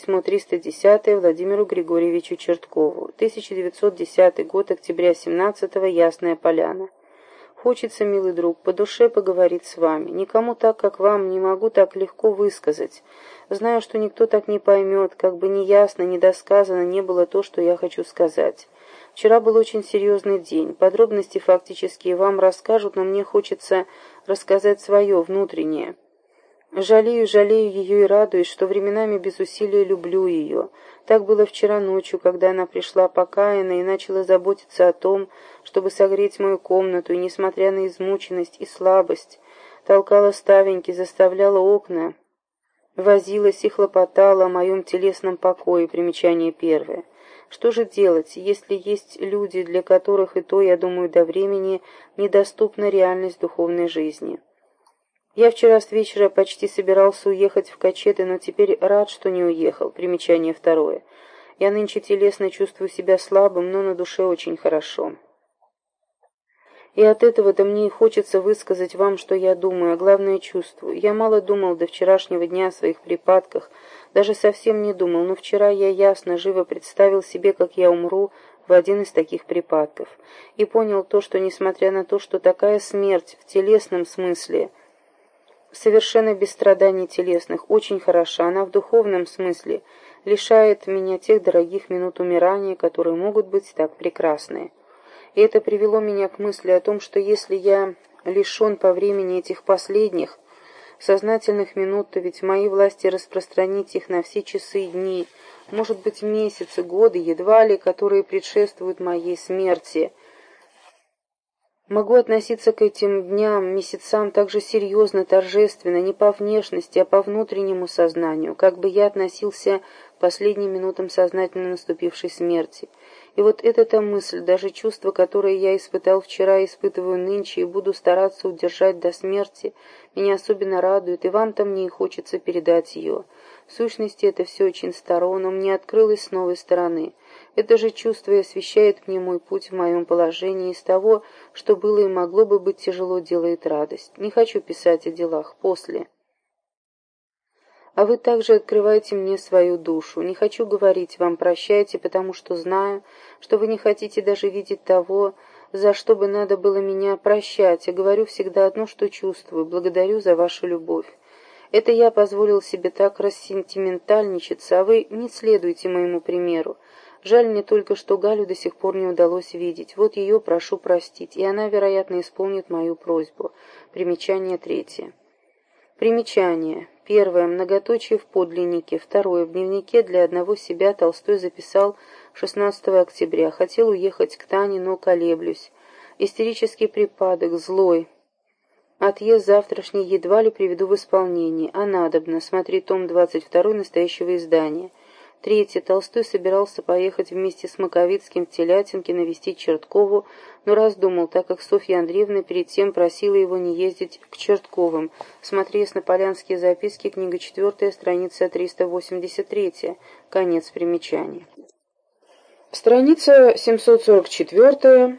письмо 310 Владимиру Григорьевичу Черткову. 1910 год, октября 17 Ясная Поляна. Хочется, милый друг, по душе поговорить с вами. Никому так, как вам, не могу так легко высказать. Знаю, что никто так не поймет, как бы неясно, недосказано не было то, что я хочу сказать. Вчера был очень серьезный день. Подробности фактически вам расскажут, но мне хочется рассказать свое, внутреннее. Жалею, жалею ее и радуюсь, что временами без усилия люблю ее. Так было вчера ночью, когда она пришла покаянная и начала заботиться о том, чтобы согреть мою комнату, и, несмотря на измученность и слабость, толкала ставеньки, заставляла окна, возилась и хлопотала о моем телесном покое, примечание первое. Что же делать, если есть люди, для которых и то, я думаю, до времени недоступна реальность духовной жизни? Я вчера с вечера почти собирался уехать в Качеты, но теперь рад, что не уехал. Примечание второе. Я нынче телесно чувствую себя слабым, но на душе очень хорошо. И от этого-то мне и хочется высказать вам, что я думаю, а главное чувствую. Я мало думал до вчерашнего дня о своих припадках, даже совсем не думал, но вчера я ясно, живо представил себе, как я умру в один из таких припадков, и понял то, что, несмотря на то, что такая смерть в телесном смысле – совершенно без страданий телесных, очень хороша. Она в духовном смысле лишает меня тех дорогих минут умирания, которые могут быть так прекрасны. И это привело меня к мысли о том, что если я лишен по времени этих последних, сознательных минут, то ведь моей власти распространить их на все часы и дни, может быть, месяцы, годы, едва ли, которые предшествуют моей смерти – Могу относиться к этим дням, месяцам так же серьезно, торжественно, не по внешности, а по внутреннему сознанию, как бы я относился к последним минутам сознательно наступившей смерти. И вот эта мысль, даже чувство, которое я испытал вчера, испытываю нынче и буду стараться удержать до смерти, меня особенно радует, и вам-то мне и хочется передать ее. В сущности, это все очень старо, мне открылось с новой стороны. Это же чувство освещает мне мой путь в моем положении, из того, что было и могло бы быть тяжело, делает радость. Не хочу писать о делах, после. А вы также открываете мне свою душу. Не хочу говорить вам «прощайте», потому что знаю, что вы не хотите даже видеть того, за что бы надо было меня прощать, Я говорю всегда одно, что чувствую, благодарю за вашу любовь. Это я позволил себе так рассентиментальничаться, а вы не следуйте моему примеру. Жаль мне только, что Галю до сих пор не удалось видеть. Вот ее прошу простить, и она, вероятно, исполнит мою просьбу. Примечание третье. Примечание. Первое. Многоточие в подлиннике. Второе. В дневнике для одного себя Толстой записал 16 октября. Хотел уехать к Тане, но колеблюсь. Истерический припадок, злой. Отъезд завтрашний едва ли приведу в исполнение, а надобно. Смотри том 22 настоящего издания. Третье. Толстой собирался поехать вместе с Маковицким в Телятинке навестить Черткову, но раздумал, так как Софья Андреевна перед тем просила его не ездить к Чертковым. Смотри «Яснополянские записки», книга 4, страница 383, конец примечания. Страница 744